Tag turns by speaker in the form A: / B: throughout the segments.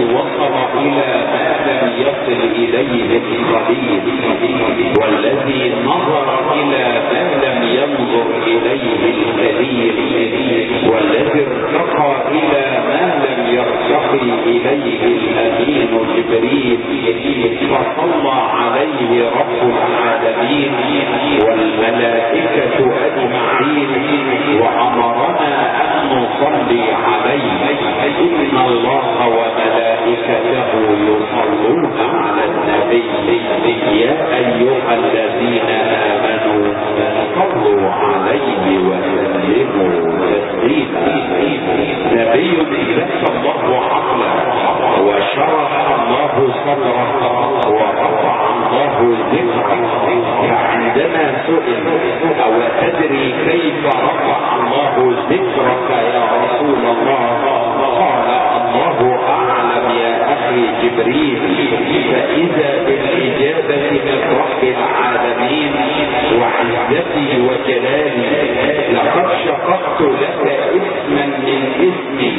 A: وصل إلى ما لم يصل إليه الصديق والذي نظر إلى ما لم ينظر إليه الكبير والذي ارتقى إلى ما لم يرتقي إليه الأمين جبريل فصلى عليه رب العالمين والملائكة أجمعين وأمرنا نصلي عليه. إن الله وملائكته يصلون على النبي. يا أيها الذين آمنوا صلوا عليه وسلموا تسليما. نبي ليس الله عقلا وشرح الله صدره ورفع الله ذكرك عندما سئل أو تدري كيف رفع الله ذكرك يا رسول الله قال الله اعلم يا أخي جبريل فإذا بالاجابه من رب العالمين وعزتي وجلالي لقد شققت لك اسما من اسمي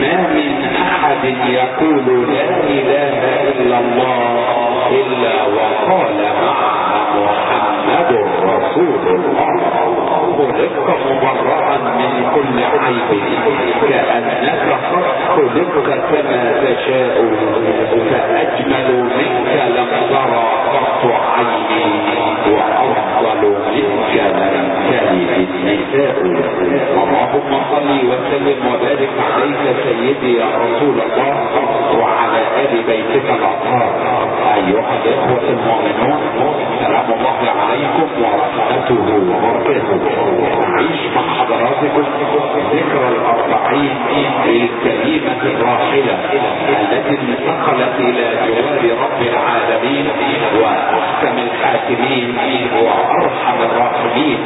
A: ما من أحد يقول لا إله إلا الله. إلا وقال معه. محمد رسول الله. خلقت مبرعا من كل عيب كأنك قد خلقت كما تشاء فأجمل منك لم ترى قط عيني وأفضل منك لم تلد النساء. اللهم صل وسلم وبارك عليك سيدي يا رسول الله وعلى آل بيتك الأطهار أيها الإخوة المؤمنون سلام الله عليكم ورحمته وبركاته. ونعيش مع حضراتكم ذكرى الأربعين للكلمة إلى التي انتقلت إلى جوار رب العالمين وأحكم الحاكمين وأرحم الراحمين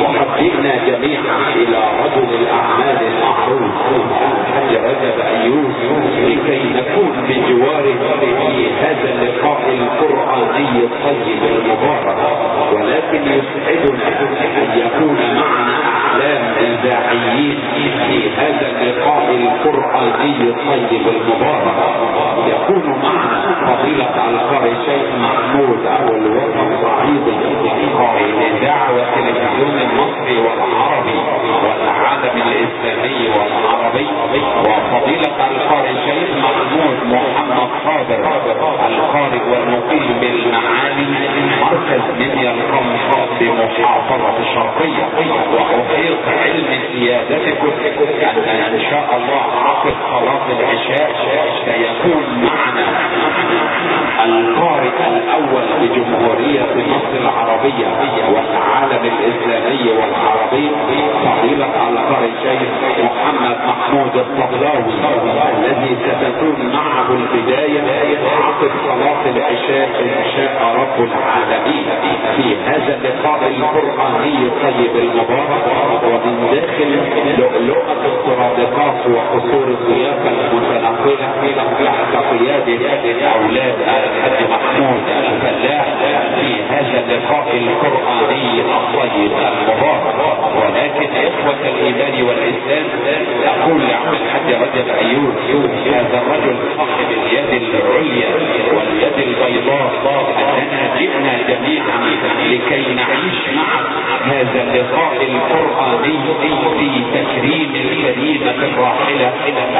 A: وحببنا جميعا إلى رجل الأعمال المعروف الحج رجب أيوب لكي نكون بجواره في هذا اللقاء القرآني الطيب المبارك ولكن يسعدنا أن يكون معنا أعلام الداعيين في هذا اللقاء القرآني الطيب المبارك. يكون معنا فضيلة القارئ الشيخ محمود أبو الوطن الصعيدي قائد لدعوة التلفزيون المصري والعربي والعالم الإسلامي والعربي. وفضيلة القارئ الشيخ محمود محمد صابر القارئ والمقيم بالمعالي مركز مدينة القمصة بمحافظة الشرقية. وحسين طريق علم سيادتكم أن يعني إن شاء الله عقب صلاة العشاء سيكون معنا القارئ الأول لجمهورية مصر العربية والعالم الإسلامي والعربي فضيلة القارئ الشيخ محمد محمود الطبلاوي الذي ستكون معه البداية عقب صلاة العشاء إن شاء رب العالمين. في هذا اللقاء القرآني الطيب المبارك ومن داخل لؤلؤة السرادقات وقصور الضيافة المتنقلة تحت قيادة أولاد الحاج محمود الفلاح في هذا اللقاء القرآني الطيب المبارك ولكن إخوة الإيمان والإسلام أقول لعم الحاج رجب أيوب هذا الرجل صاحب اليد العليا واليد البيضاء أننا جميعا لكي نعيش مع هذا اللقاء القرآني في تكريم الكريمة الراحلة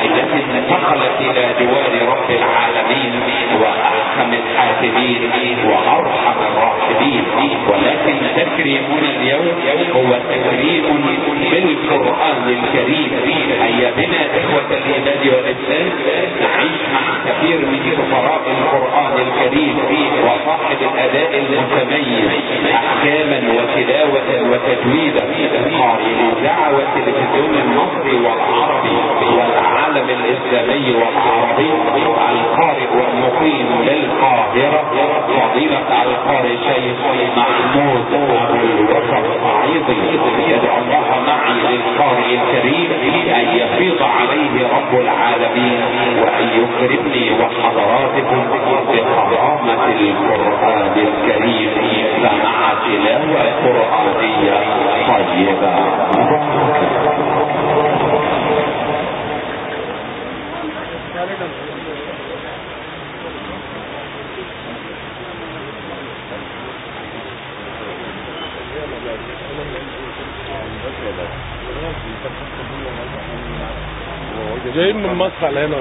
A: التي انتقلت إلى جوار رب العالمين وأحكم الحاكمين وأرحم الراحمين ولكن تكريمنا اليوم هو تكريم بالقرآن الكريم. هيا بنا إخوة الإيمان والإسلام نعيش مع كثير من سفراء القرآن الكريم وصاحب الأداء المتميز أحكاما وتلاوة وتجويدا قارئ دعوة التلفزيون المصري والعربي والعالم الإسلامي والعربي القارئ والمقيم للقاهرة فضيلة القارئ شيخ محمود أبو الوسط الصعيدي يدعو الله معي للقارئ الكريم أن يفيض عليه رب العالمين وأن يكرمني وحضراتكم بقرامة القرآن الكريم. فمع تلاوة قرآنية طيبة جايين من مصر على هنا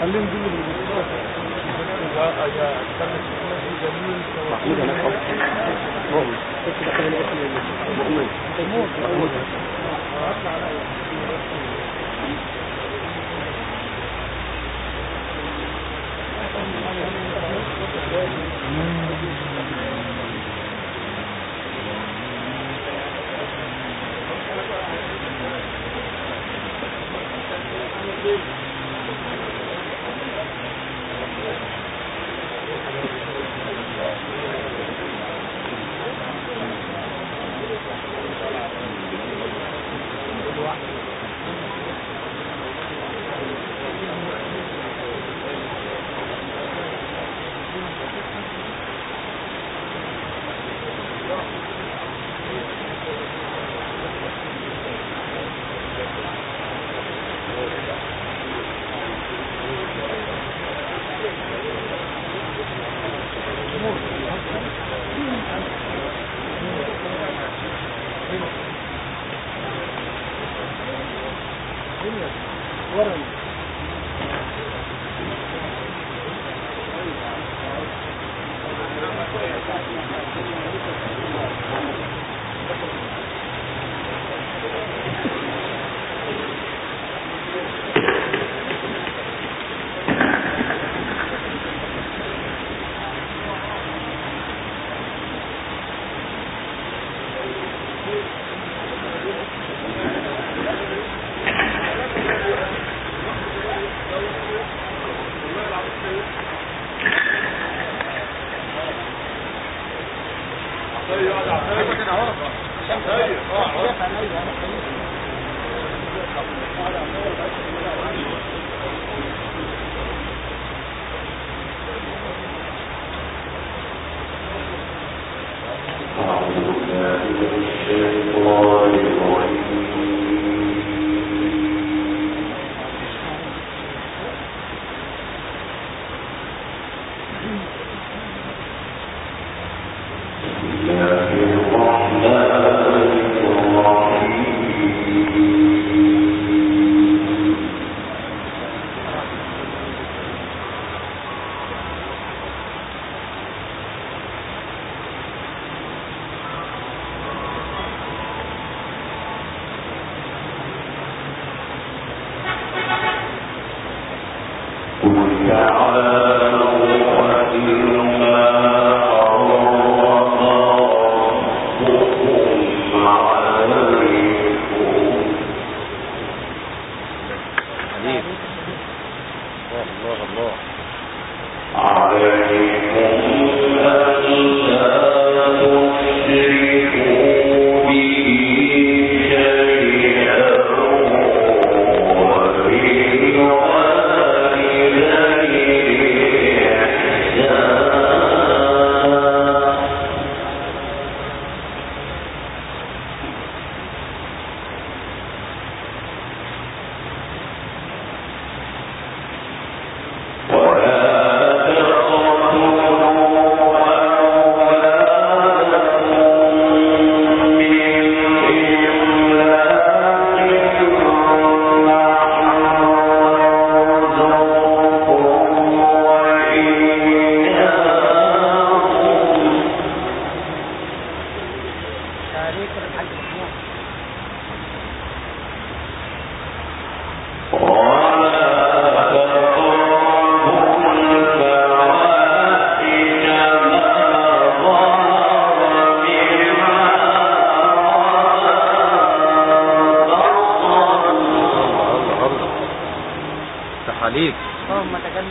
A: خليهم دول محمود هناك محمود محمود عليكم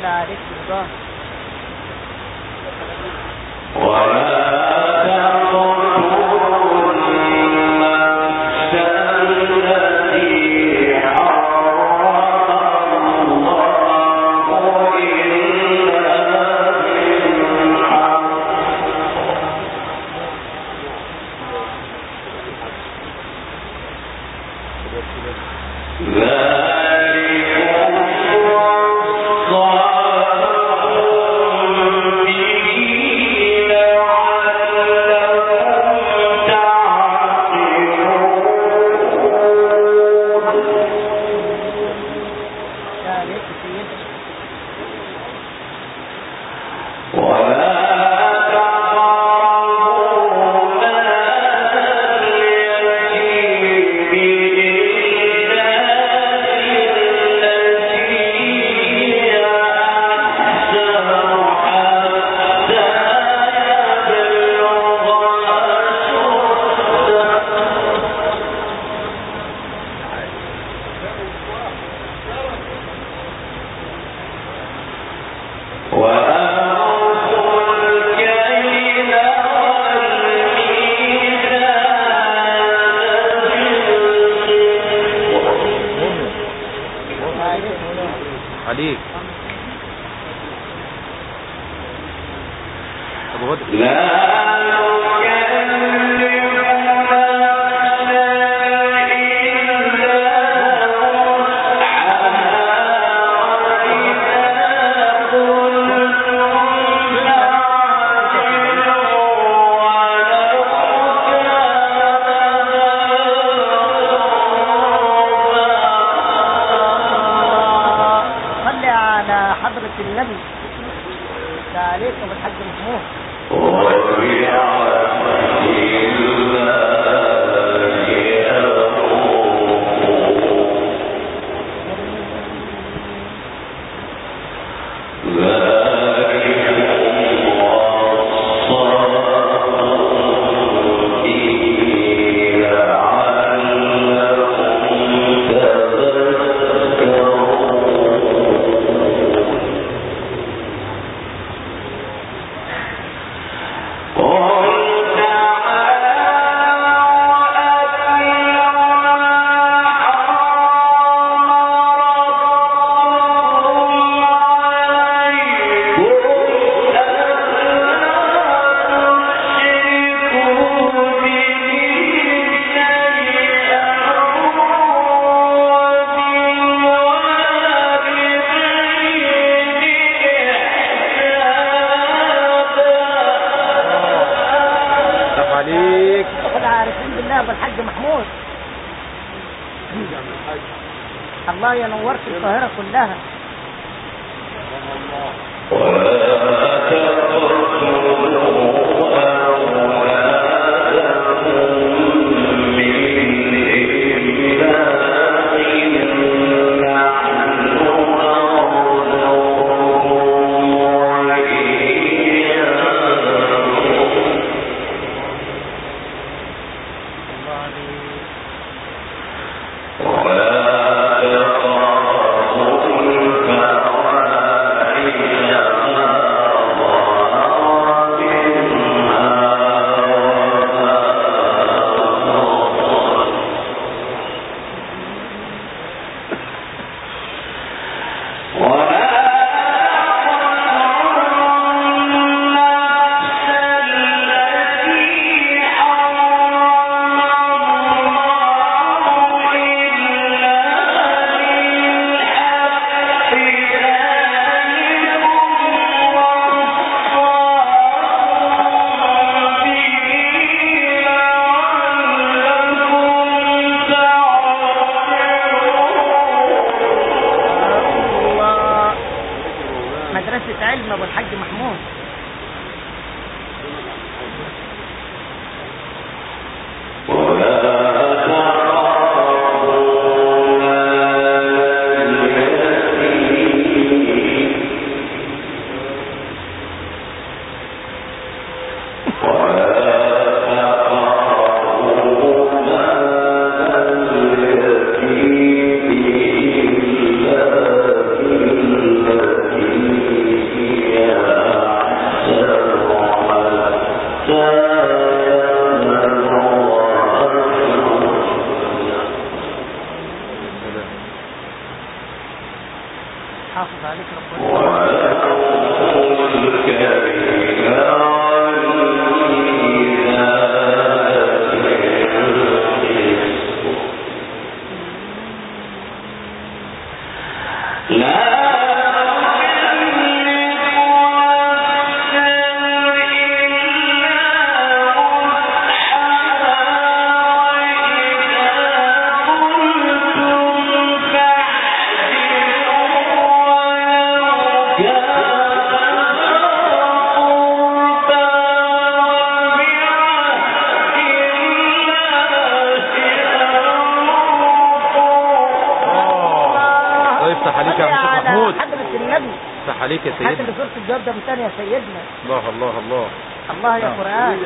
B: اللهم تجلى عليك برضاه
C: يا هات سيدنا اللي
B: سورة الجواب ده من تاني يا سيدنا.
C: الله الله الله.
B: الله يا قرآن.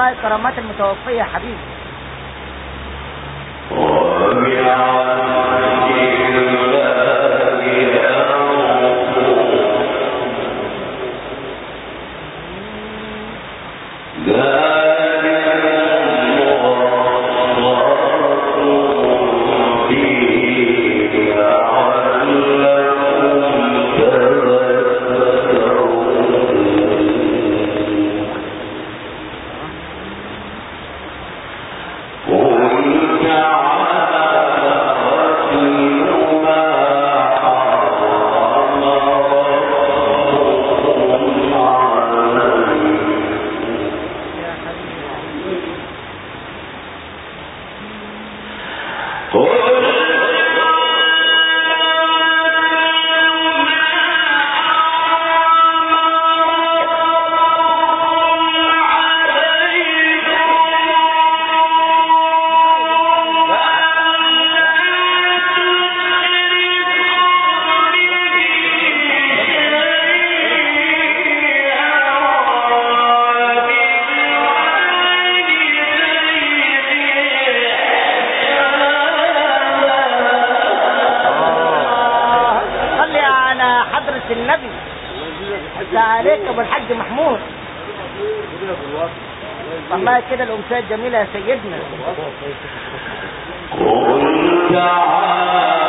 B: والله كرامات المتوفية يا حبيبي. والله كده الامسيه الجميلة يا سيدنا.
D: عليكم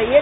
B: الباري يا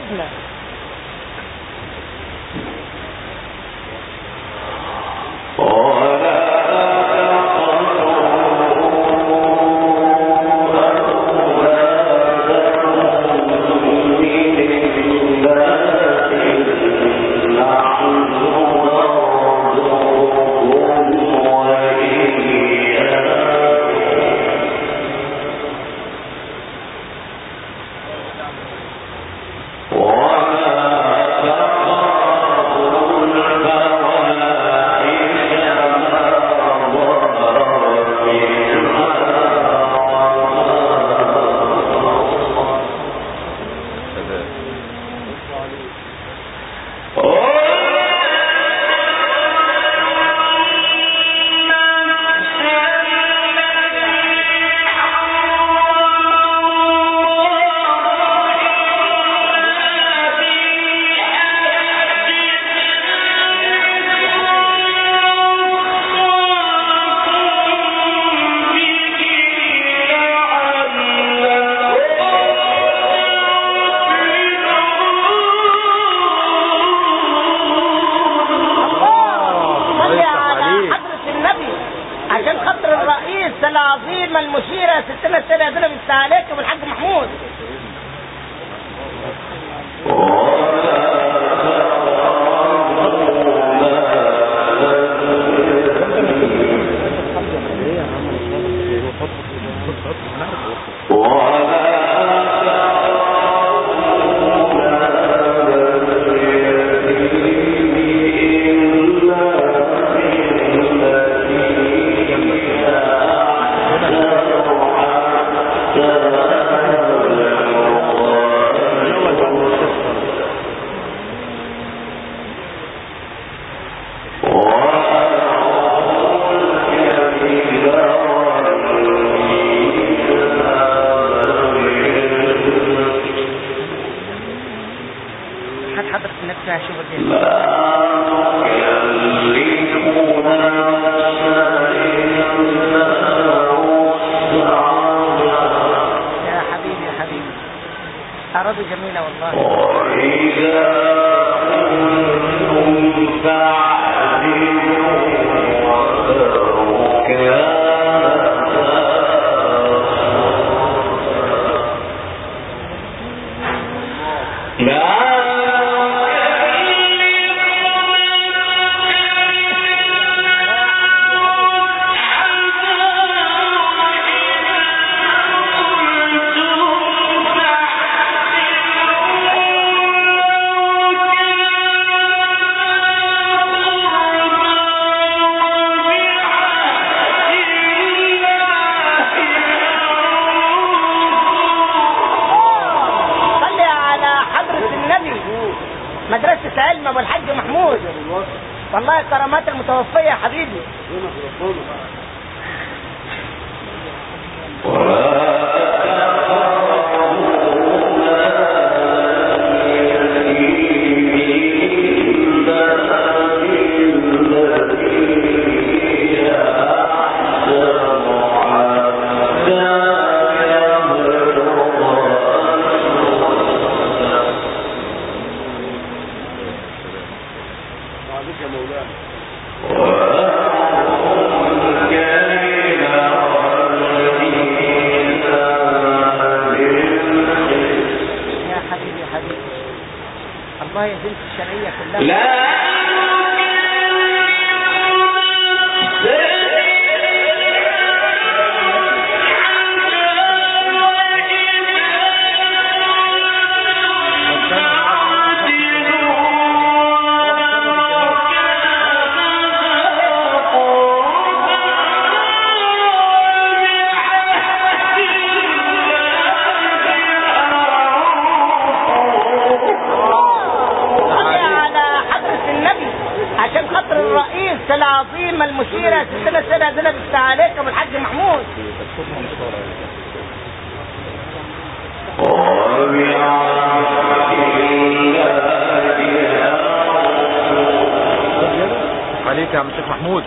C: عليك يا عم الشيخ محمود.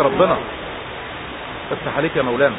C: ربنا. افتح عليك يا مولانا.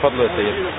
C: 我支持。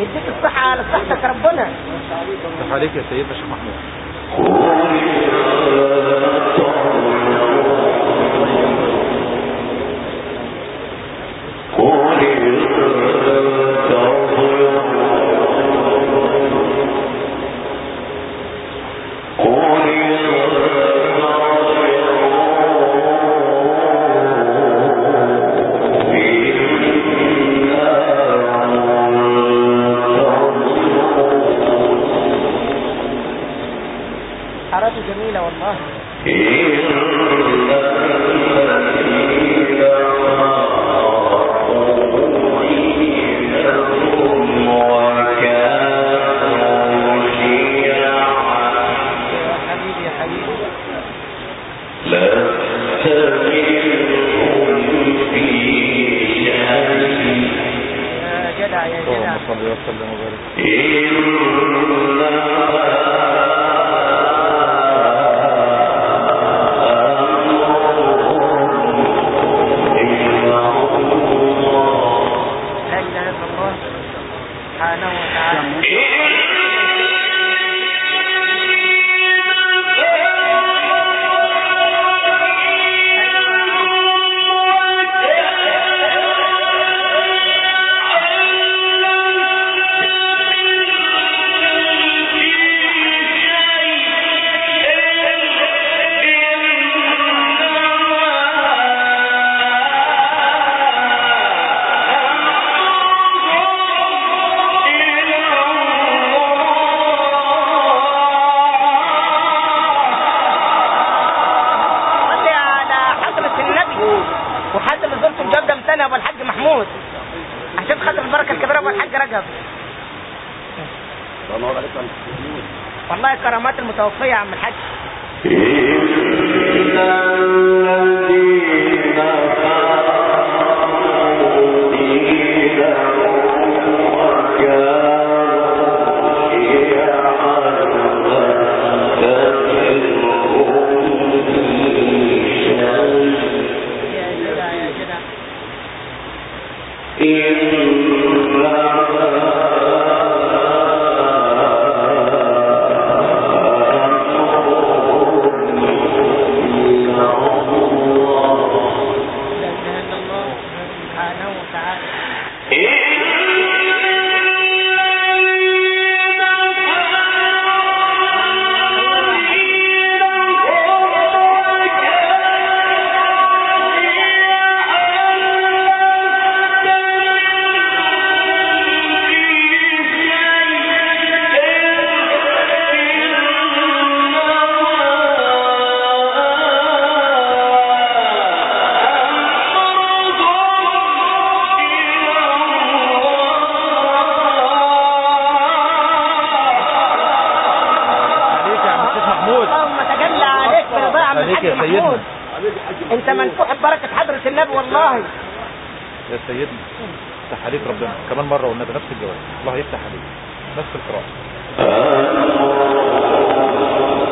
B: يديك الصحة على صحتك ربنا.
C: صح عليك يا سيدنا شيخ محمود.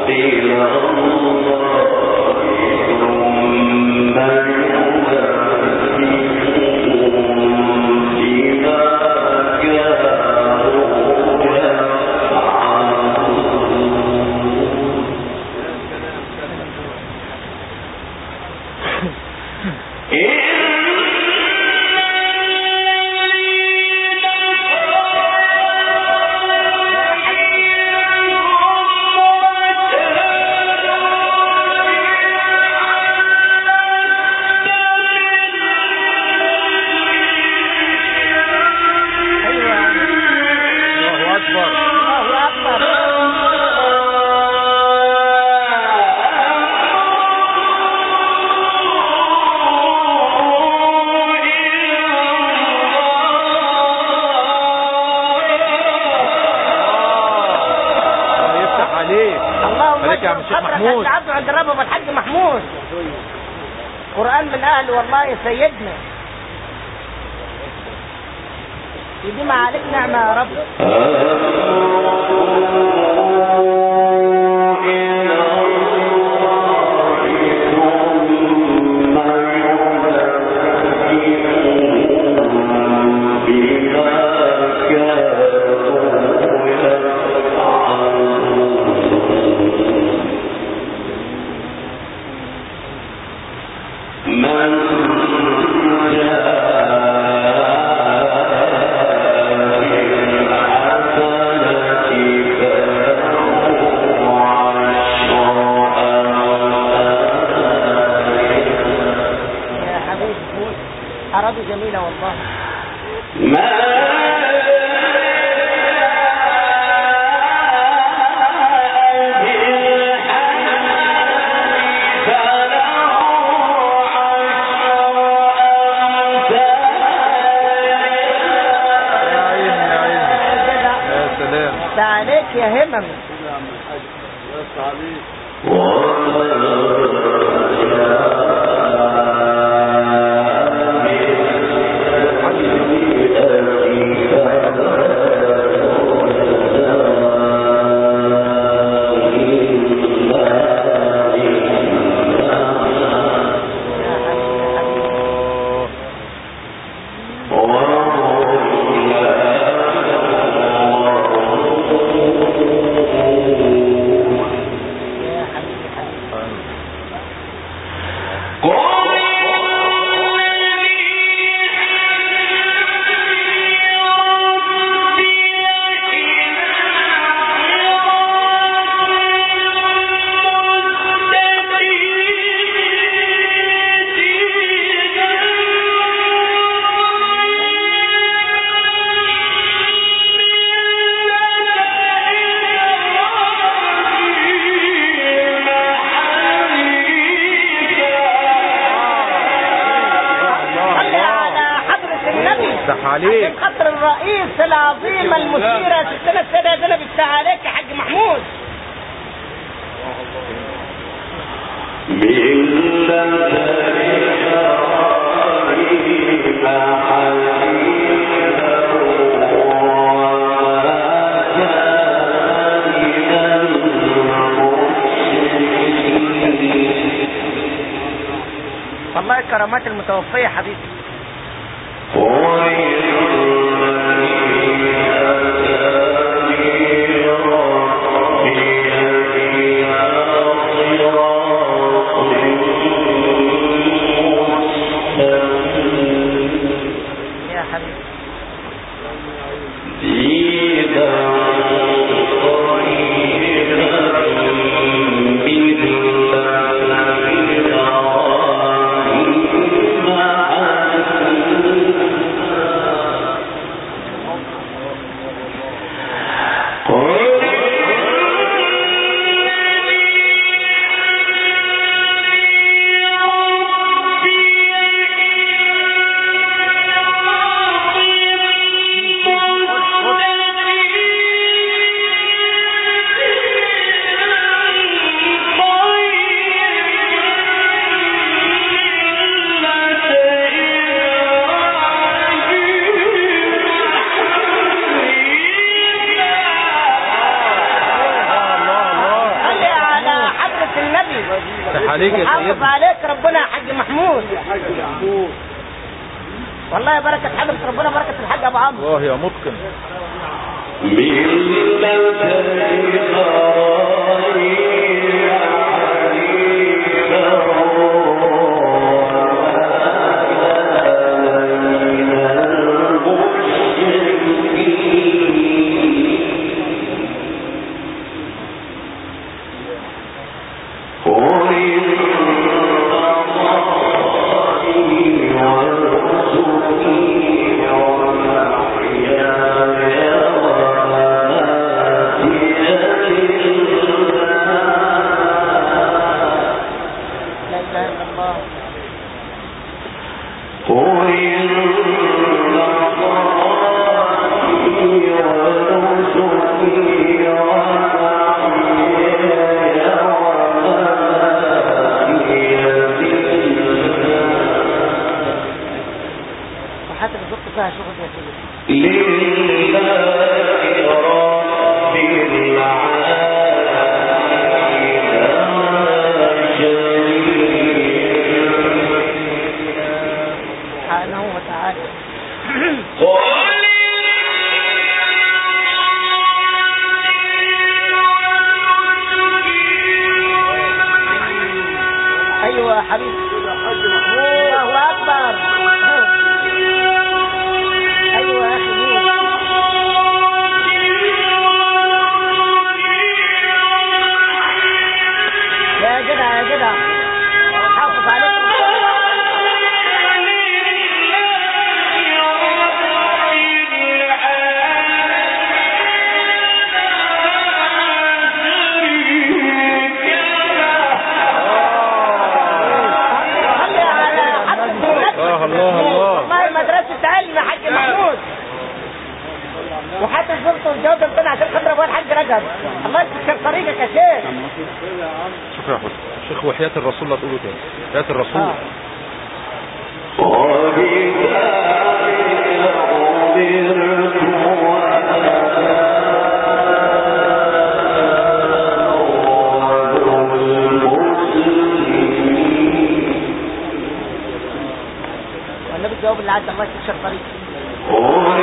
D: إلى الله.
B: الله يا سيدنا هذه جميلة والله. ما عليك يا همم. والله كرامات المتوفية حبيبي والنبي جاوب اللي عدى الله يكسر طريقك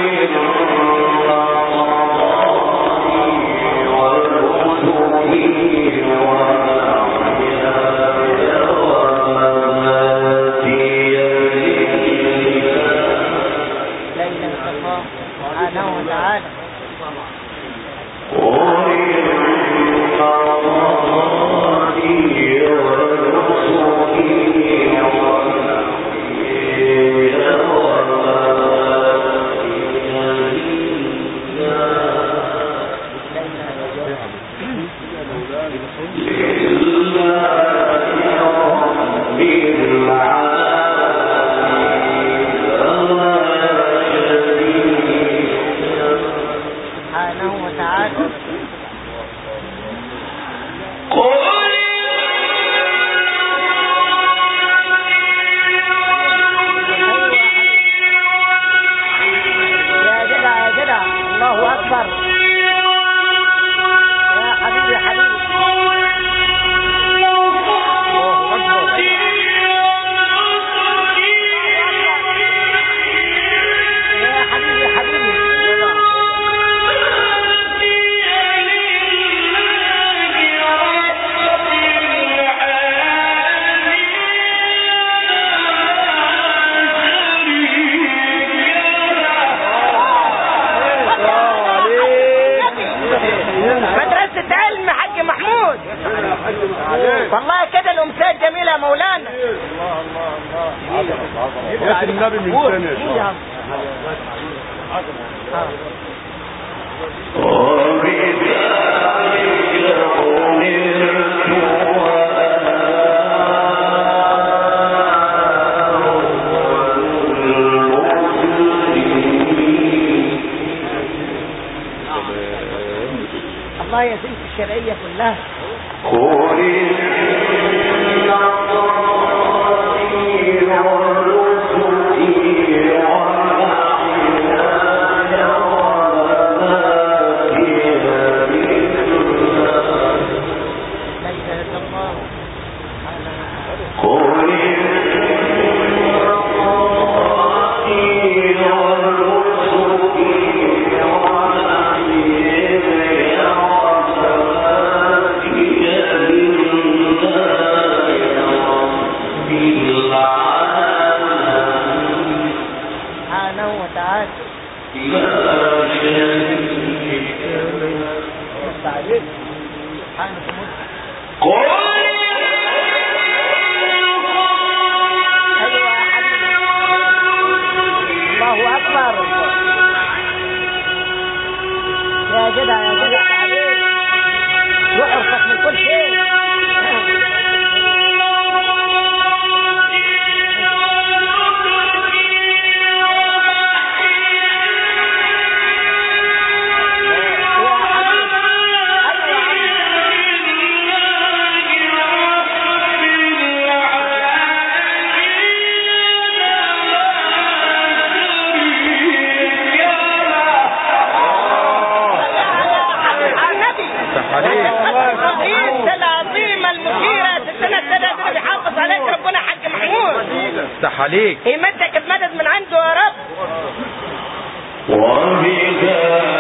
D: كل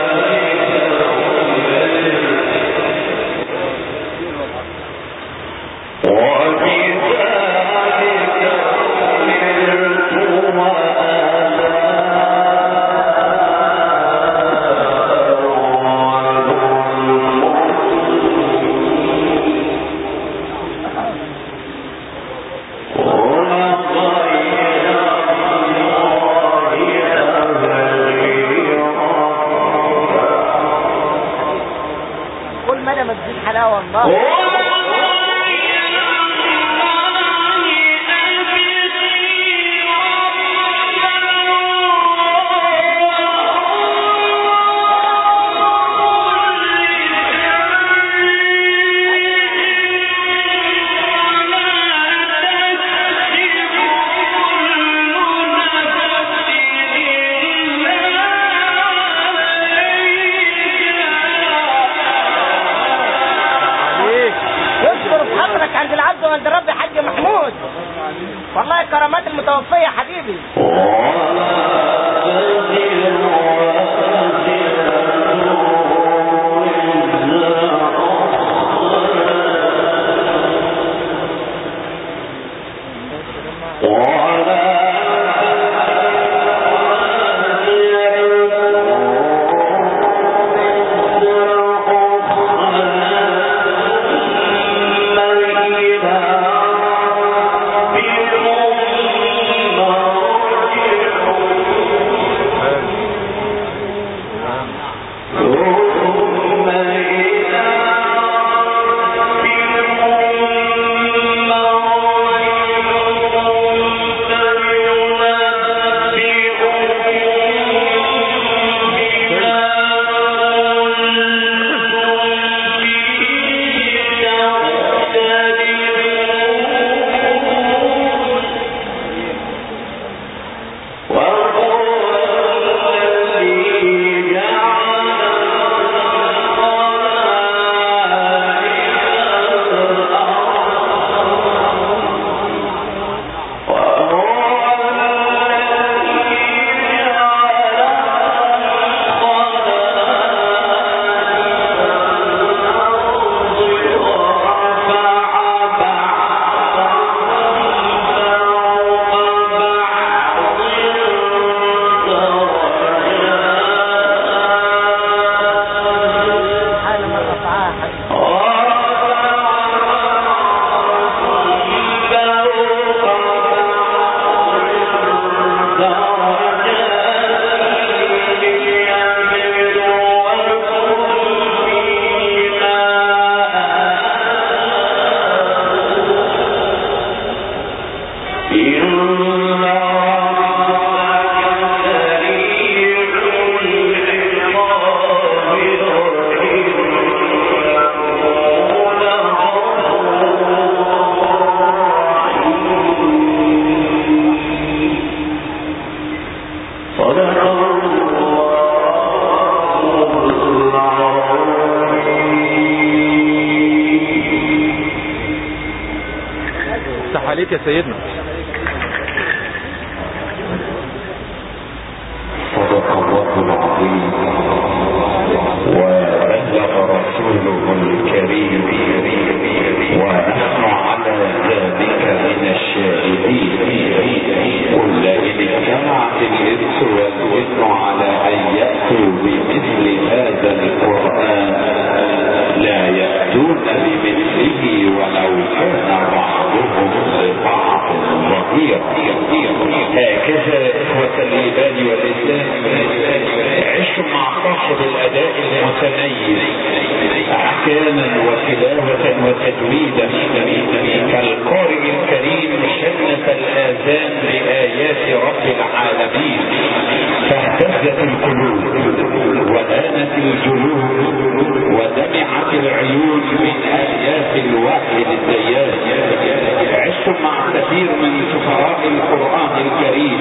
A: كثير من سفراء القرآن الكريم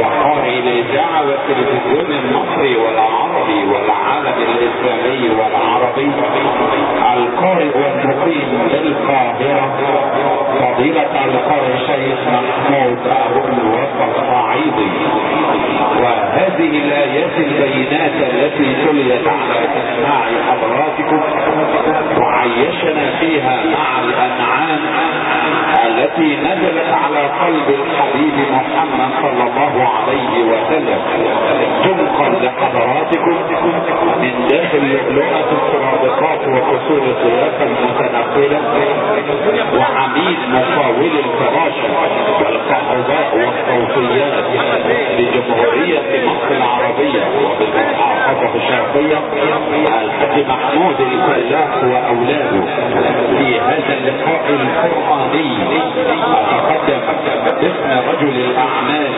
A: وقارئ الإذاعة والتلفزيون المصري والعربي والعالم الإسلامي والعربي القارئ والمقيم بالقاهرة فضيلة القارئ الشيخ محمود أبو الوفا الصعيدي. وهذه الآيات البينات التي تليت على أسماع حضراتكم وعيشنا فيها مع الأنعام التي نزلت على قلب الحبيب محمد صلى الله عليه وسلم. تنقل لحضراتكم من داخل لؤلؤة السرادقات وفصول الضيافة المتنقلة وعميد مفاول الفراشة والقحوباء والصوتيات لجمهورية مصر العربية وبالمحافظة الشرقية الحاج محمود الفلاح وأولاده في هذا اللقاء القرآني أتقدم باسم رجل الأعمال